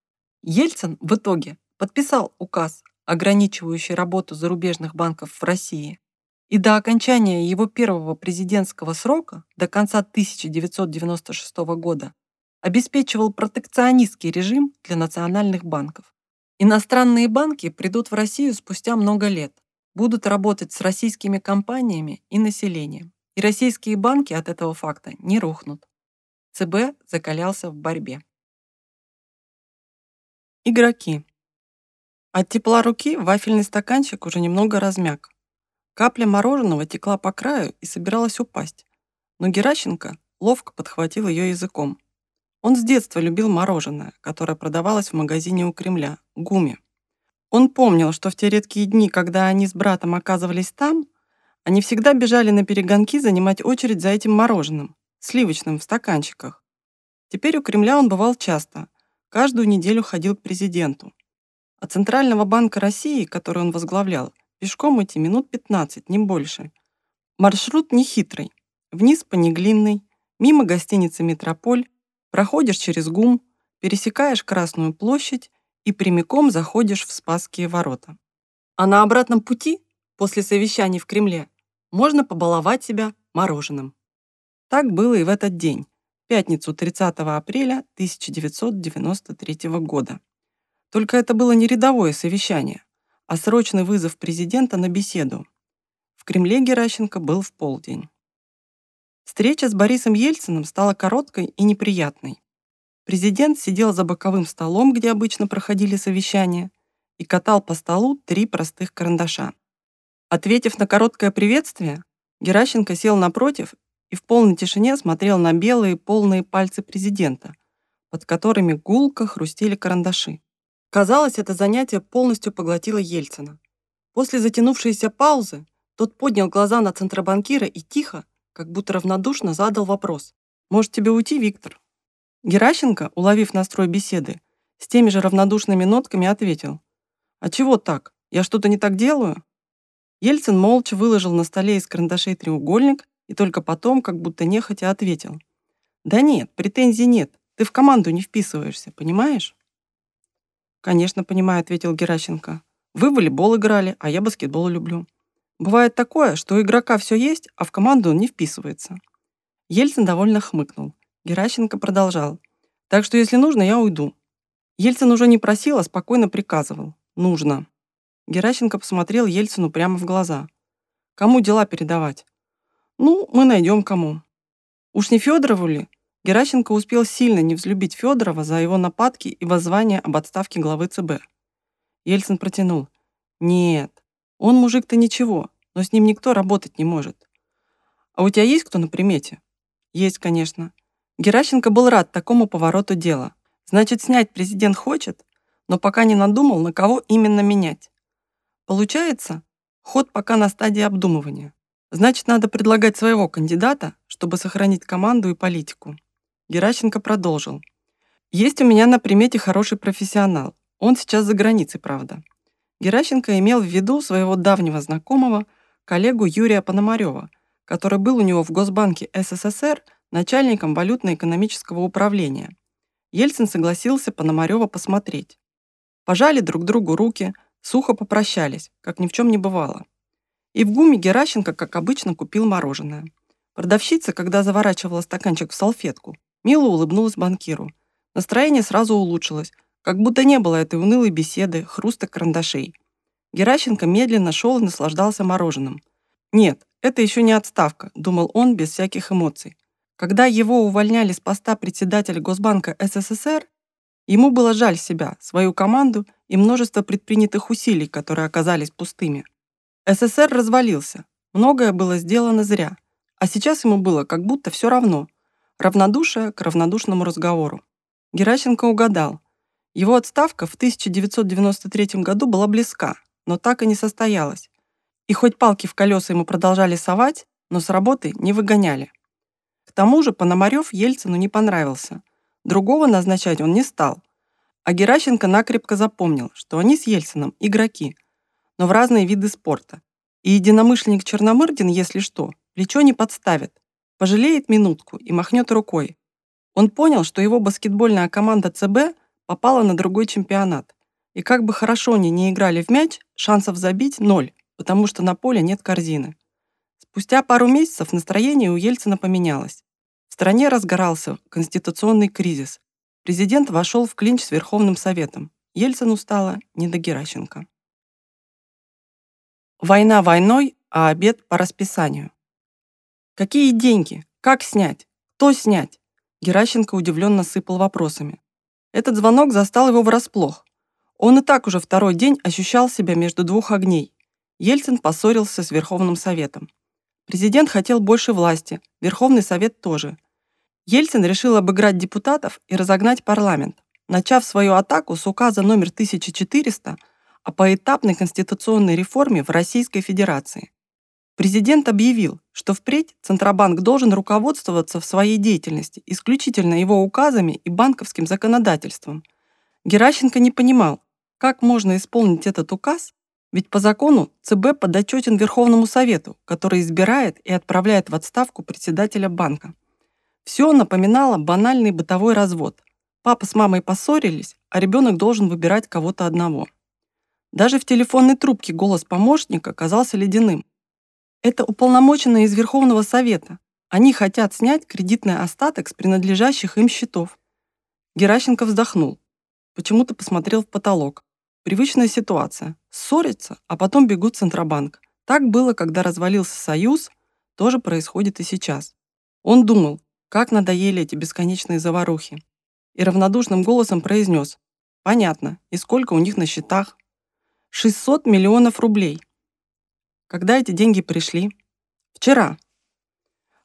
Ельцин в итоге подписал указ, ограничивающий работу зарубежных банков в России. И до окончания его первого президентского срока, до конца 1996 года, обеспечивал протекционистский режим для национальных банков. Иностранные банки придут в Россию спустя много лет, будут работать с российскими компаниями и населением. И российские банки от этого факта не рухнут. ЦБ закалялся в борьбе. Игроки. От тепла руки вафельный стаканчик уже немного размяк. Капля мороженого текла по краю и собиралась упасть, но Геращенко ловко подхватил ее языком. Он с детства любил мороженое, которое продавалось в магазине у Кремля, ГУМе. Он помнил, что в те редкие дни, когда они с братом оказывались там, они всегда бежали на перегонки занимать очередь за этим мороженым, сливочным в стаканчиках. Теперь у Кремля он бывал часто, каждую неделю ходил к президенту. От Центрального банка России, который он возглавлял, пешком идти минут 15, не больше. Маршрут нехитрый. Вниз по Неглинной, мимо гостиницы «Метрополь», проходишь через ГУМ, пересекаешь Красную площадь и прямиком заходишь в Спасские ворота. А на обратном пути, после совещаний в Кремле, можно побаловать себя мороженым. Так было и в этот день пятницу 30 апреля 1993 года. Только это было не рядовое совещание, а срочный вызов президента на беседу. В Кремле Геращенко был в полдень. Встреча с Борисом Ельциным стала короткой и неприятной. Президент сидел за боковым столом, где обычно проходили совещания, и катал по столу три простых карандаша. Ответив на короткое приветствие, Геращенко сел напротив и в полной тишине смотрел на белые полные пальцы президента, под которыми гулко хрустели карандаши. Казалось, это занятие полностью поглотило Ельцина. После затянувшейся паузы тот поднял глаза на центробанкира и тихо, как будто равнодушно задал вопрос. «Может, тебе уйти, Виктор?» Геращенко, уловив настрой беседы, с теми же равнодушными нотками ответил. «А чего так? Я что-то не так делаю?» Ельцин молча выложил на столе из карандашей треугольник и только потом, как будто нехотя, ответил. «Да нет, претензий нет. Ты в команду не вписываешься, понимаешь?» «Конечно, понимаю», — ответил Геращенко. «Вы волейбол играли, а я баскетбол люблю. Бывает такое, что у игрока все есть, а в команду он не вписывается». Ельцин довольно хмыкнул. Геращенко продолжал. «Так что, если нужно, я уйду». Ельцин уже не просил, а спокойно приказывал. «Нужно». Геращенко посмотрел Ельцину прямо в глаза. «Кому дела передавать?» Ну, мы найдем кому. Уж не Федорову ли? Геращенко успел сильно не взлюбить Федорова за его нападки и воззвание об отставке главы ЦБ. Ельцин протянул. Нет, он мужик-то ничего, но с ним никто работать не может. А у тебя есть кто на примете? Есть, конечно. Геращенко был рад такому повороту дела. Значит, снять президент хочет, но пока не надумал, на кого именно менять. Получается, ход пока на стадии обдумывания. Значит, надо предлагать своего кандидата, чтобы сохранить команду и политику. Геращенко продолжил. Есть у меня на примете хороший профессионал. Он сейчас за границей, правда. Геращенко имел в виду своего давнего знакомого, коллегу Юрия Пономарева, который был у него в Госбанке СССР начальником валютно-экономического управления. Ельцин согласился Пономарева посмотреть. Пожали друг другу руки, сухо попрощались, как ни в чем не бывало. И в ГУМе Геращенко, как обычно, купил мороженое. Продавщица, когда заворачивала стаканчик в салфетку, мило улыбнулась банкиру. Настроение сразу улучшилось, как будто не было этой унылой беседы, хруста карандашей. Геращенко медленно шел и наслаждался мороженым. Нет, это еще не отставка, думал он без всяких эмоций. Когда его увольняли с поста председателя Госбанка СССР, ему было жаль себя, свою команду и множество предпринятых усилий, которые оказались пустыми. СССР развалился, многое было сделано зря, а сейчас ему было как будто все равно. Равнодушие к равнодушному разговору. Геращенко угадал. Его отставка в 1993 году была близка, но так и не состоялась. И хоть палки в колеса ему продолжали совать, но с работы не выгоняли. К тому же Пономарев Ельцину не понравился. Другого назначать он не стал. А Геращенко накрепко запомнил, что они с Ельцином игроки, но в разные виды спорта. И единомышленник Черномырдин, если что, плечо не подставит, пожалеет минутку и махнет рукой. Он понял, что его баскетбольная команда ЦБ попала на другой чемпионат. И как бы хорошо они не играли в мяч, шансов забить ноль потому что на поле нет корзины. Спустя пару месяцев настроение у Ельцина поменялось. В стране разгорался конституционный кризис. Президент вошел в клинч с Верховным Советом. Ельцину стало не до Геращенко. Война войной, а обед по расписанию. Какие деньги? Как снять? Кто снять? Геращенко удивленно сыпал вопросами. Этот звонок застал его врасплох. Он и так уже второй день ощущал себя между двух огней. Ельцин поссорился с Верховным Советом. Президент хотел больше власти, Верховный Совет тоже. Ельцин решил обыграть депутатов и разогнать парламент, начав свою атаку с указа номер 1400 о поэтапной конституционной реформе в Российской Федерации. Президент объявил, что впредь Центробанк должен руководствоваться в своей деятельности исключительно его указами и банковским законодательством. Геращенко не понимал, как можно исполнить этот указ, ведь по закону ЦБ подотчетен Верховному Совету, который избирает и отправляет в отставку председателя банка. Все напоминало банальный бытовой развод. Папа с мамой поссорились, а ребенок должен выбирать кого-то одного. Даже в телефонной трубке голос помощника казался ледяным. Это уполномоченные из Верховного Совета. Они хотят снять кредитный остаток с принадлежащих им счетов. Геращенко вздохнул. Почему-то посмотрел в потолок. Привычная ситуация. Ссорятся, а потом бегут в Центробанк. Так было, когда развалился Союз, тоже происходит и сейчас. Он думал, как надоели эти бесконечные заварухи. И равнодушным голосом произнес. Понятно. И сколько у них на счетах? 600 миллионов рублей. Когда эти деньги пришли? Вчера.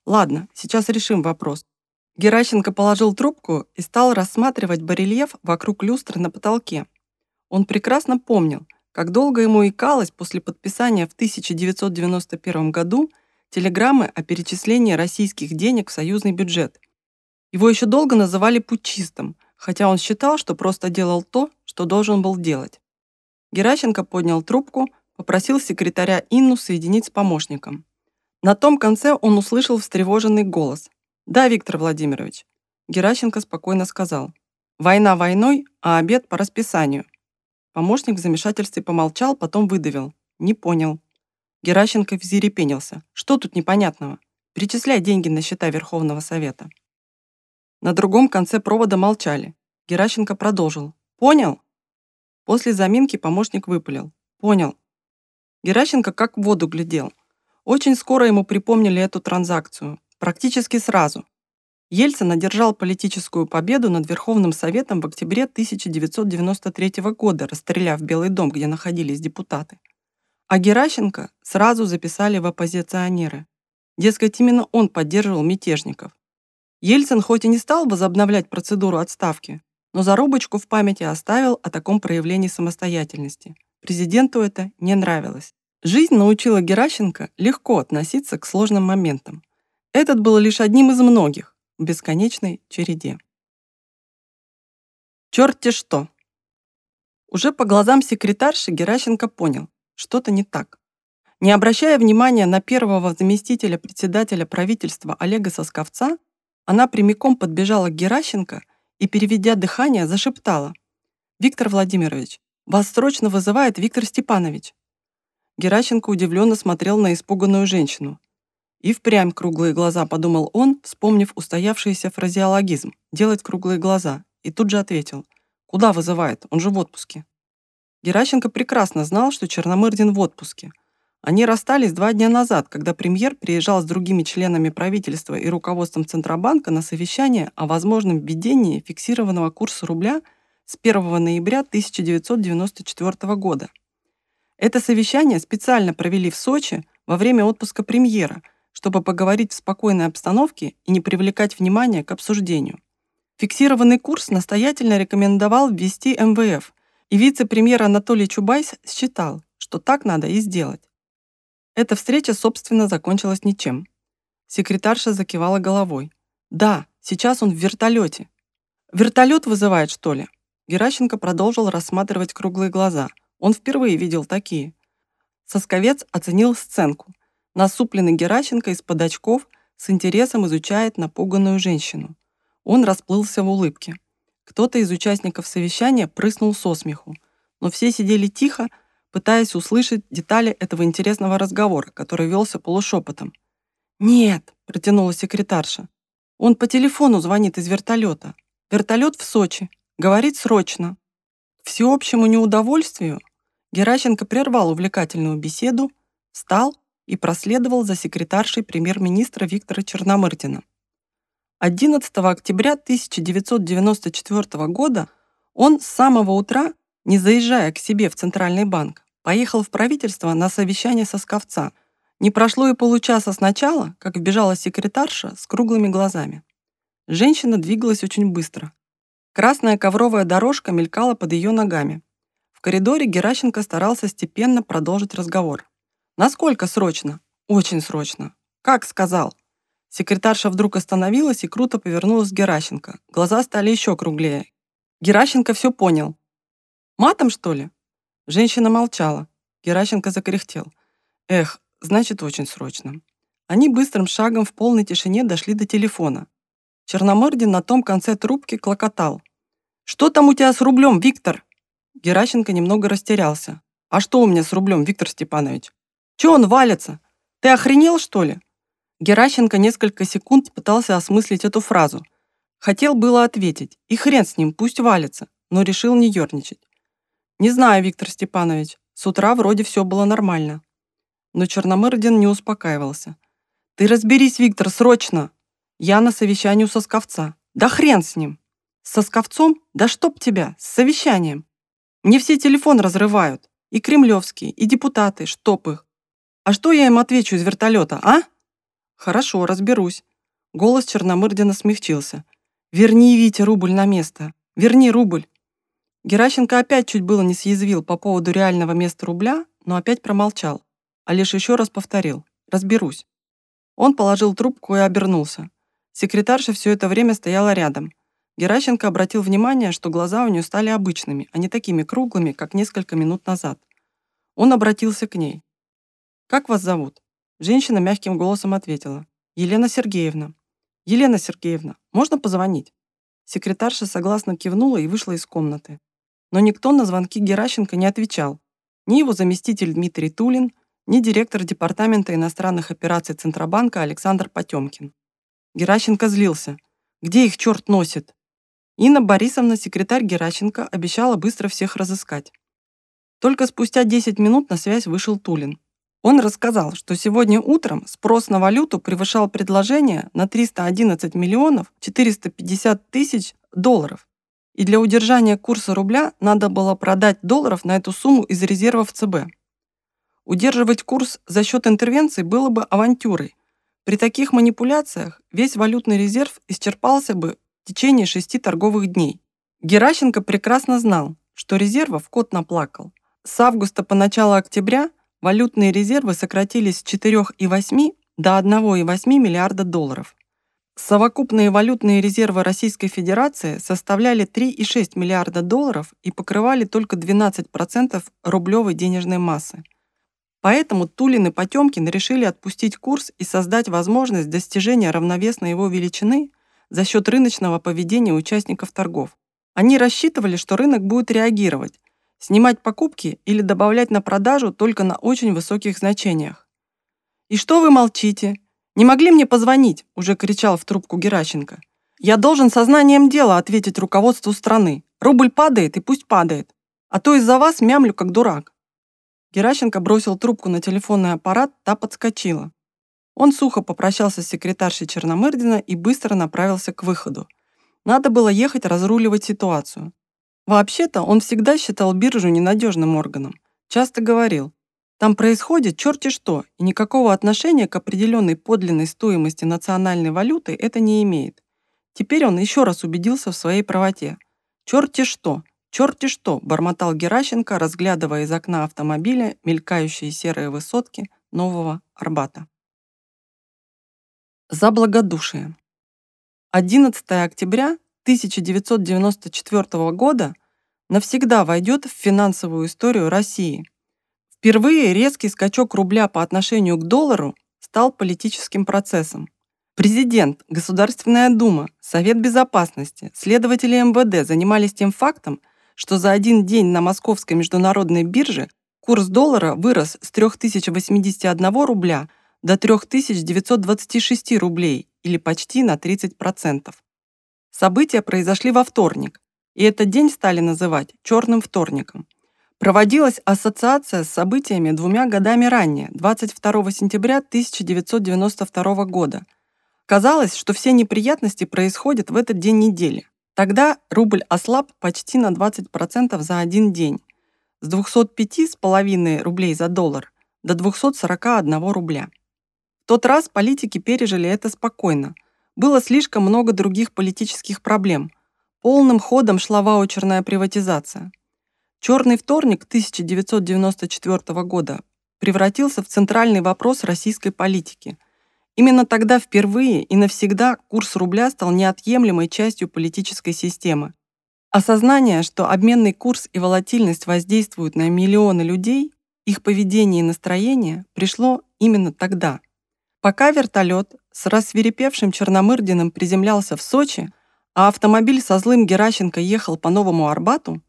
Ладно, сейчас решим вопрос. Геращенко положил трубку и стал рассматривать барельеф вокруг люстры на потолке. Он прекрасно помнил, как долго ему икалось после подписания в 1991 году телеграммы о перечислении российских денег в союзный бюджет. Его еще долго называли путчистом, хотя он считал, что просто делал то, что должен был делать. Геращенко поднял трубку, попросил секретаря Инну соединить с помощником. На том конце он услышал встревоженный голос. «Да, Виктор Владимирович». Геращенко спокойно сказал. «Война войной, а обед по расписанию. Помощник в замешательстве помолчал, потом выдавил. Не понял. Геращенко взерепенился. Что тут непонятного? Перечисляй деньги на счета Верховного Совета. На другом конце провода молчали. Геращенко продолжил. Понял? После заминки помощник выпалил. Понял. Геращенко как в воду глядел. Очень скоро ему припомнили эту транзакцию. Практически сразу. Ельцин одержал политическую победу над Верховным Советом в октябре 1993 года, расстреляв Белый дом, где находились депутаты. А Геращенко сразу записали в оппозиционеры. Дескать, именно он поддерживал мятежников. Ельцин хоть и не стал возобновлять процедуру отставки, но зарубочку в памяти оставил о таком проявлении самостоятельности. Президенту это не нравилось. Жизнь научила Геращенко легко относиться к сложным моментам. Этот был лишь одним из многих, в бесконечной череде. Черт-те что! Уже по глазам секретарши Геращенко понял, что-то не так. Не обращая внимания на первого заместителя председателя правительства Олега Сосковца, она прямиком подбежала к Геращенко и, переведя дыхание, зашептала. «Виктор Владимирович, вас срочно вызывает Виктор Степанович». Геращенко удивленно смотрел на испуганную женщину. И впрямь круглые глаза, подумал он, вспомнив устоявшийся фразеологизм «делать круглые глаза», и тут же ответил «Куда вызывает? Он же в отпуске». Геращенко прекрасно знал, что Черномырдин в отпуске. Они расстались два дня назад, когда премьер приезжал с другими членами правительства и руководством Центробанка на совещание о возможном введении фиксированного курса рубля с 1 ноября 1994 года. Это совещание специально провели в Сочи во время отпуска премьера, чтобы поговорить в спокойной обстановке и не привлекать внимания к обсуждению. Фиксированный курс настоятельно рекомендовал ввести МВФ, и вице-премьер Анатолий Чубайс считал, что так надо и сделать. Эта встреча, собственно, закончилась ничем. Секретарша закивала головой. «Да, сейчас он в вертолете». «Вертолет вызывает, что ли?» Геращенко продолжил рассматривать круглые глаза. Он впервые видел такие. Сосковец оценил сценку. Насупленный Геращенко из-под очков с интересом изучает напуганную женщину. Он расплылся в улыбке. Кто-то из участников совещания прыснул со смеху, но все сидели тихо, пытаясь услышать детали этого интересного разговора, который велся полушепотом. «Нет», — протянула секретарша, — «он по телефону звонит из вертолета. Вертолет в Сочи. Говорит срочно». К всеобщему неудовольствию Геращенко прервал увлекательную беседу, встал и проследовал за секретаршей премьер-министра Виктора Черномырдина. 11 октября 1994 года он с самого утра, не заезжая к себе в Центральный банк, поехал в правительство на совещание со Сковца. Не прошло и получаса с начала, как вбежала секретарша с круглыми глазами. Женщина двигалась очень быстро. Красная ковровая дорожка мелькала под ее ногами. В коридоре Геращенко старался степенно продолжить разговор. «Насколько срочно?» «Очень срочно». «Как сказал?» Секретарша вдруг остановилась и круто повернулась к Геращенко. Глаза стали еще круглее. Геращенко все понял. «Матом, что ли?» Женщина молчала. Геращенко закряхтел. «Эх, значит, очень срочно». Они быстрым шагом в полной тишине дошли до телефона. Черномордин на том конце трубки клокотал. «Что там у тебя с рублем, Виктор?» Геращенко немного растерялся. «А что у меня с рублем, Виктор Степанович? Че он валится? Ты охренел, что ли?» Геращенко несколько секунд пытался осмыслить эту фразу. Хотел было ответить, и хрен с ним, пусть валится, но решил не ерничать. «Не знаю, Виктор Степанович, с утра вроде все было нормально». Но Черномырдин не успокаивался. «Ты разберись, Виктор, срочно! Я на совещании у Сосковца. Да хрен с ним! С Сосковцом? Да чтоб тебя! С совещанием! Мне все телефон разрывают. И кремлевские, и депутаты, чтоб их. А что я им отвечу из вертолета, а?» «Хорошо, разберусь». Голос Черномырдина смягчился. «Верни, Витя, рубль на место. Верни рубль». Геращенко опять чуть было не съязвил по поводу реального места рубля, но опять промолчал, а лишь еще раз повторил «разберусь». Он положил трубку и обернулся. Секретарша все это время стояла рядом. Геращенко обратил внимание, что глаза у нее стали обычными, а не такими круглыми, как несколько минут назад. Он обратился к ней. «Как вас зовут?» Женщина мягким голосом ответила. «Елена Сергеевна». «Елена Сергеевна, можно позвонить?» Секретарша согласно кивнула и вышла из комнаты. Но никто на звонки Геращенко не отвечал. Ни его заместитель Дмитрий Тулин, ни директор Департамента иностранных операций Центробанка Александр Потемкин. Геращенко злился. «Где их черт носит?» Инна Борисовна, секретарь Геращенко, обещала быстро всех разыскать. Только спустя 10 минут на связь вышел Тулин. Он рассказал, что сегодня утром спрос на валюту превышал предложение на 311 миллионов 450 тысяч долларов. И для удержания курса рубля надо было продать долларов на эту сумму из резервов ЦБ. Удерживать курс за счет интервенции было бы авантюрой. При таких манипуляциях весь валютный резерв исчерпался бы в течение шести торговых дней. Геращенко прекрасно знал, что резервов кот наплакал. С августа по начало октября валютные резервы сократились с 4,8 до 1,8 миллиарда долларов. Совокупные валютные резервы Российской Федерации составляли 3,6 миллиарда долларов и покрывали только 12% рублевой денежной массы. Поэтому Тулин и Потемкин решили отпустить курс и создать возможность достижения равновесной его величины за счет рыночного поведения участников торгов. Они рассчитывали, что рынок будет реагировать, снимать покупки или добавлять на продажу только на очень высоких значениях. «И что вы молчите? «Не могли мне позвонить?» – уже кричал в трубку Геращенко. «Я должен сознанием дела ответить руководству страны. Рубль падает и пусть падает. А то из-за вас мямлю как дурак». Геращенко бросил трубку на телефонный аппарат, та подскочила. Он сухо попрощался с секретаршей Черномырдина и быстро направился к выходу. Надо было ехать разруливать ситуацию. Вообще-то он всегда считал биржу ненадежным органом. Часто говорил, там происходит черти что, и никакого отношения к определенной подлинной стоимости национальной валюты это не имеет. Теперь он еще раз убедился в своей правоте. Черти что, черти что, бормотал Геращенко, разглядывая из окна автомобиля мелькающие серые высотки нового Арбата. За благодушие. 11 октября 1994 года навсегда войдет в финансовую историю России. Впервые резкий скачок рубля по отношению к доллару стал политическим процессом. Президент, Государственная Дума, Совет Безопасности, следователи МВД занимались тем фактом, что за один день на Московской международной бирже курс доллара вырос с 3081 рубля до 3926 рублей или почти на 30%. События произошли во вторник, и этот день стали называть «черным вторником». Проводилась ассоциация с событиями двумя годами ранее, 22 сентября 1992 года. Казалось, что все неприятности происходят в этот день недели. Тогда рубль ослаб почти на 20% за один день, с 205,5 рублей за доллар до 241 рубля тот раз политики пережили это спокойно. Было слишком много других политических проблем. Полным ходом шла ваучерная приватизация. Черный вторник 1994 года превратился в центральный вопрос российской политики. Именно тогда впервые и навсегда курс рубля стал неотъемлемой частью политической системы. Осознание, что обменный курс и волатильность воздействуют на миллионы людей, их поведение и настроение, пришло именно тогда – Пока вертолет с рассверепевшим Черномырдиным приземлялся в Сочи, а автомобиль со злым Геращенко ехал по Новому Арбату,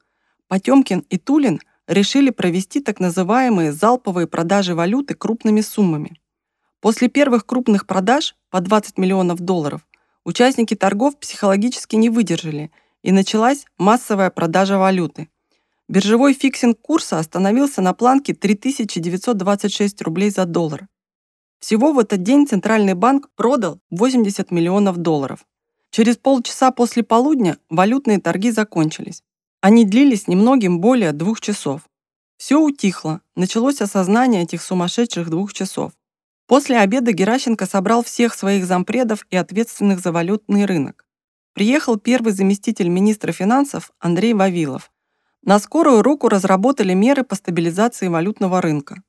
Потемкин и Тулин решили провести так называемые залповые продажи валюты крупными суммами. После первых крупных продаж по 20 миллионов долларов участники торгов психологически не выдержали, и началась массовая продажа валюты. Биржевой фиксинг курса остановился на планке 3926 рублей за доллар. Всего в этот день Центральный банк продал 80 миллионов долларов. Через полчаса после полудня валютные торги закончились. Они длились немногим более двух часов. Все утихло, началось осознание этих сумасшедших двух часов. После обеда Геращенко собрал всех своих зампредов и ответственных за валютный рынок. Приехал первый заместитель министра финансов Андрей Вавилов. На скорую руку разработали меры по стабилизации валютного рынка.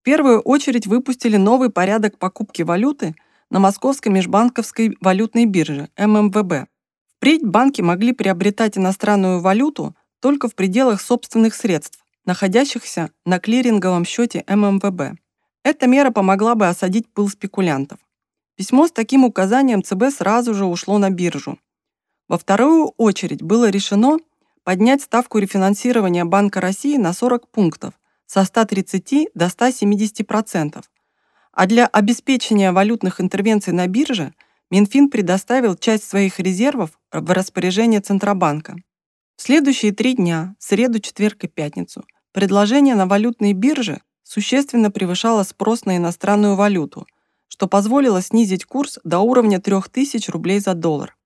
В первую очередь выпустили новый порядок покупки валюты на Московской межбанковской валютной бирже ММВБ. Впредь банки могли приобретать иностранную валюту только в пределах собственных средств, находящихся на клиринговом счете ММВБ. Эта мера помогла бы осадить пыл спекулянтов. Письмо с таким указанием ЦБ сразу же ушло на биржу. Во вторую очередь было решено поднять ставку рефинансирования Банка России на 40 пунктов со 130 до 170%, а для обеспечения валютных интервенций на бирже Минфин предоставил часть своих резервов в распоряжение Центробанка. В следующие три дня, среду, четверг и пятницу, предложение на валютные биржи существенно превышало спрос на иностранную валюту, что позволило снизить курс до уровня 3000 рублей за доллар.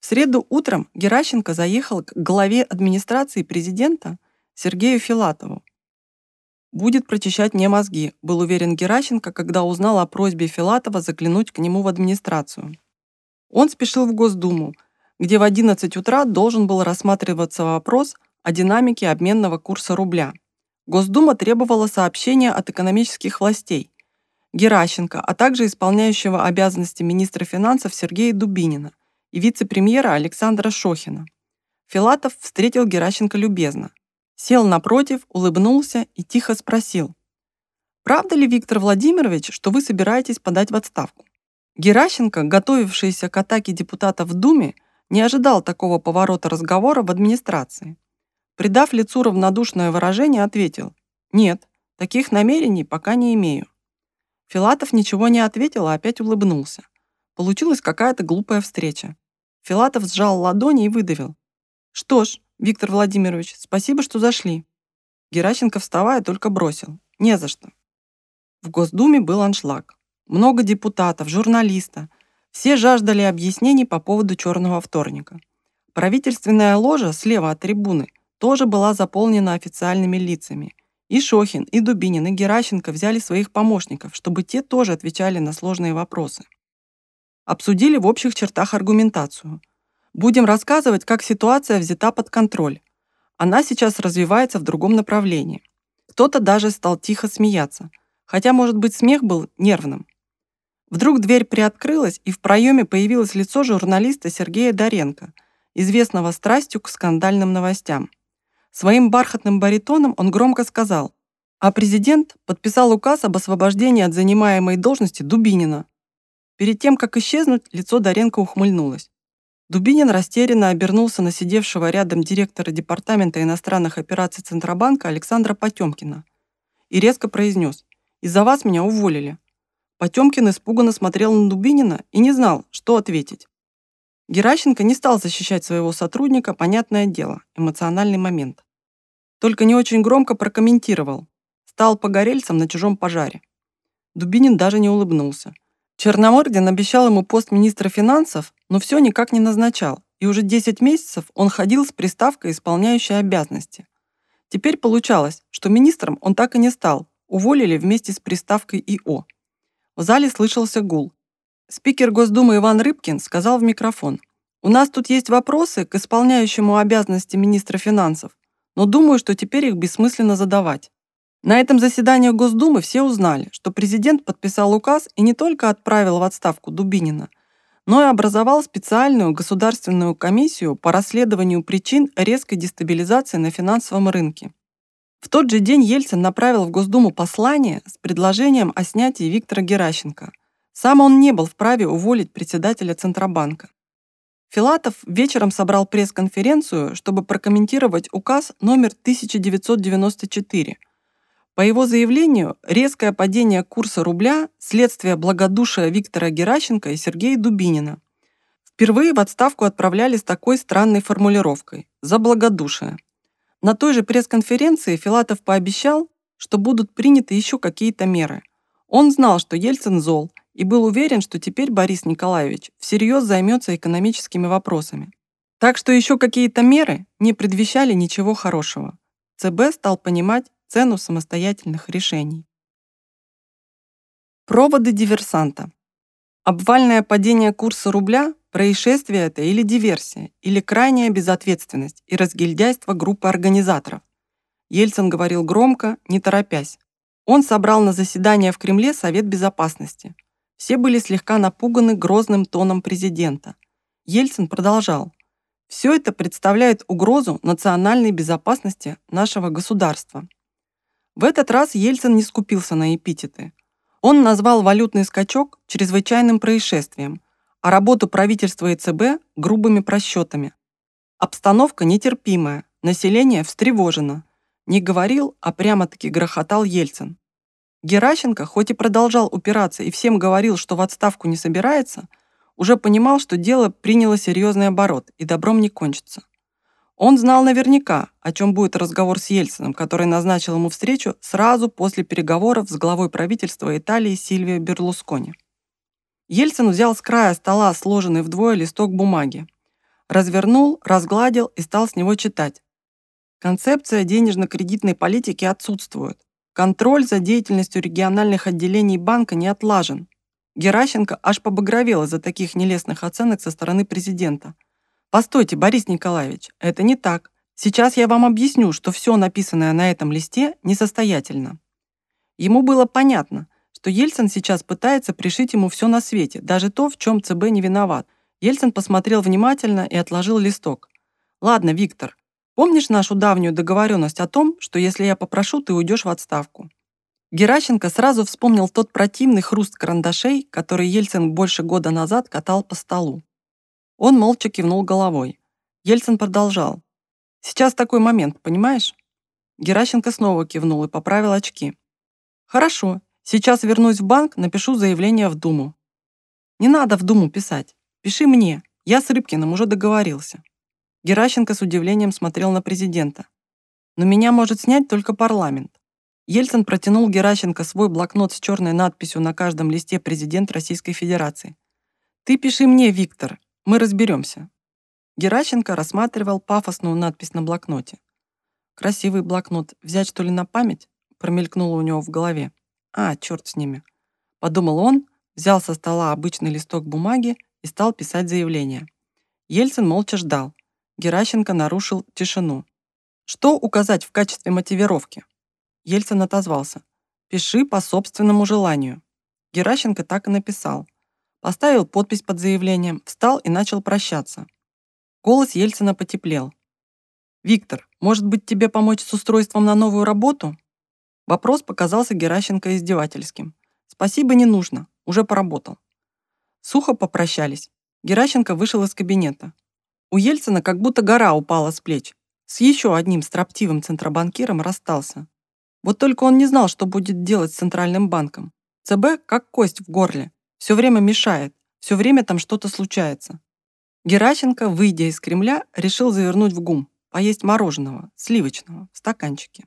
В среду утром Геращенко заехал к главе администрации президента Сергею Филатову будет прочищать мне мозги, был уверен Геращенко, когда узнал о просьбе Филатова заглянуть к нему в администрацию. Он спешил в Госдуму, где в 11 утра должен был рассматриваться вопрос о динамике обменного курса рубля. Госдума требовала сообщения от экономических властей Геращенко, а также исполняющего обязанности министра финансов Сергея Дубинина и вице-премьера Александра Шохина. Филатов встретил Геращенко любезно. Сел напротив, улыбнулся и тихо спросил. «Правда ли, Виктор Владимирович, что вы собираетесь подать в отставку?» Геращенко, готовившийся к атаке депутата в Думе, не ожидал такого поворота разговора в администрации. Придав лицу равнодушное выражение, ответил «Нет, таких намерений пока не имею». Филатов ничего не ответил, а опять улыбнулся. Получилась какая-то глупая встреча. Филатов сжал ладони и выдавил. «Что ж, Виктор Владимирович, спасибо, что зашли». Геращенко, вставая, только бросил. «Не за что». В Госдуме был аншлаг. Много депутатов, журналиста. Все жаждали объяснений по поводу черного вторника. Правительственная ложа слева от трибуны тоже была заполнена официальными лицами. И Шохин, и Дубинин, и Геращенко взяли своих помощников, чтобы те тоже отвечали на сложные вопросы. Обсудили в общих чертах аргументацию. Будем рассказывать, как ситуация взята под контроль. Она сейчас развивается в другом направлении. Кто-то даже стал тихо смеяться, хотя, может быть, смех был нервным. Вдруг дверь приоткрылась, и в проеме появилось лицо журналиста Сергея Доренко, известного страстью к скандальным новостям. Своим бархатным баритоном он громко сказал, а президент подписал указ об освобождении от занимаемой должности Дубинина. Перед тем, как исчезнуть, лицо Доренко ухмыльнулось. Дубинин растерянно обернулся на сидевшего рядом директора Департамента иностранных операций Центробанка Александра Потемкина и резко произнес «Из-за вас меня уволили». Потемкин испуганно смотрел на Дубинина и не знал, что ответить. Геращенко не стал защищать своего сотрудника, понятное дело, эмоциональный момент. Только не очень громко прокомментировал. Стал погорельцем на чужом пожаре. Дубинин даже не улыбнулся. Черномордин обещал ему пост министра финансов, но все никак не назначал, и уже 10 месяцев он ходил с приставкой «исполняющей обязанности». Теперь получалось, что министром он так и не стал, уволили вместе с приставкой «ИО». В зале слышался гул. Спикер Госдумы Иван Рыбкин сказал в микрофон. «У нас тут есть вопросы к исполняющему обязанности министра финансов, но думаю, что теперь их бессмысленно задавать». На этом заседании Госдумы все узнали, что президент подписал указ и не только отправил в отставку Дубинина, но и образовал специальную государственную комиссию по расследованию причин резкой дестабилизации на финансовом рынке. В тот же день Ельцин направил в Госдуму послание с предложением о снятии Виктора Геращенко. Сам он не был вправе уволить председателя Центробанка. Филатов вечером собрал пресс-конференцию, чтобы прокомментировать указ номер 1994. По его заявлению, резкое падение курса рубля – следствие благодушия Виктора Геращенко и Сергея Дубинина. Впервые в отставку отправляли с такой странной формулировкой – за благодушие. На той же пресс-конференции Филатов пообещал, что будут приняты еще какие-то меры. Он знал, что Ельцин зол, и был уверен, что теперь Борис Николаевич всерьез займется экономическими вопросами. Так что еще какие-то меры не предвещали ничего хорошего. ЦБ стал понимать цену самостоятельных решений. Проводы диверсанта. Обвальное падение курса рубля Происшествие это или диверсия, или крайняя безответственность и разгильдяйство группы организаторов. Ельцин говорил громко, не торопясь. Он собрал на заседание в Кремле Совет Безопасности. Все были слегка напуганы грозным тоном президента. Ельцин продолжал. Все это представляет угрозу национальной безопасности нашего государства. В этот раз Ельцин не скупился на эпитеты. Он назвал валютный скачок чрезвычайным происшествием – а работу правительства и ЦБ грубыми просчетами. Обстановка нетерпимая, население встревожено. Не говорил, а прямо-таки грохотал Ельцин. Геращенко, хоть и продолжал упираться и всем говорил, что в отставку не собирается, уже понимал, что дело приняло серьезный оборот и добром не кончится. Он знал наверняка, о чем будет разговор с Ельцином, который назначил ему встречу сразу после переговоров с главой правительства Италии Сильвио Берлускони. Ельцин взял с края стола сложенный вдвое листок бумаги. Развернул, разгладил и стал с него читать. Концепция денежно-кредитной политики отсутствует. Контроль за деятельностью региональных отделений банка не отлажен. Геращенко аж побагровел из-за таких нелестных оценок со стороны президента. «Постойте, Борис Николаевич, это не так. Сейчас я вам объясню, что все написанное на этом листе несостоятельно». Ему было понятно, что Ельцин сейчас пытается пришить ему все на свете, даже то, в чем ЦБ не виноват. Ельцин посмотрел внимательно и отложил листок. «Ладно, Виктор, помнишь нашу давнюю договоренность о том, что если я попрошу, ты уйдешь в отставку?» Геращенко сразу вспомнил тот противный хруст карандашей, который Ельцин больше года назад катал по столу. Он молча кивнул головой. Ельцин продолжал. «Сейчас такой момент, понимаешь?» Геращенко снова кивнул и поправил очки. «Хорошо, Сейчас вернусь в банк, напишу заявление в Думу. Не надо в Думу писать. Пиши мне. Я с Рыбкиным уже договорился. Геращенко с удивлением смотрел на президента. Но меня может снять только парламент. Ельцин протянул Геращенко свой блокнот с черной надписью на каждом листе «Президент Российской Федерации». «Ты пиши мне, Виктор, мы разберемся». Геращенко рассматривал пафосную надпись на блокноте. «Красивый блокнот. Взять, что ли, на память?» промелькнуло у него в голове. «А, черт с ними». Подумал он, взял со стола обычный листок бумаги и стал писать заявление. Ельцин молча ждал. Геращенко нарушил тишину. Что указать в качестве мотивировки? Ельцин отозвался. «Пиши по собственному желанию». Геращенко так и написал. Поставил подпись под заявлением, встал и начал прощаться. Голос Ельцина потеплел. «Виктор, может быть, тебе помочь с устройством на новую работу?» Вопрос показался Геращенко издевательским. «Спасибо, не нужно. Уже поработал». Сухо попрощались. Геращенко вышел из кабинета. У Ельцина как будто гора упала с плеч. С еще одним строптивым центробанкиром расстался. Вот только он не знал, что будет делать с Центральным банком. ЦБ как кость в горле. Все время мешает. Все время там что-то случается. Геращенко, выйдя из Кремля, решил завернуть в ГУМ, поесть мороженого, сливочного, в стаканчике.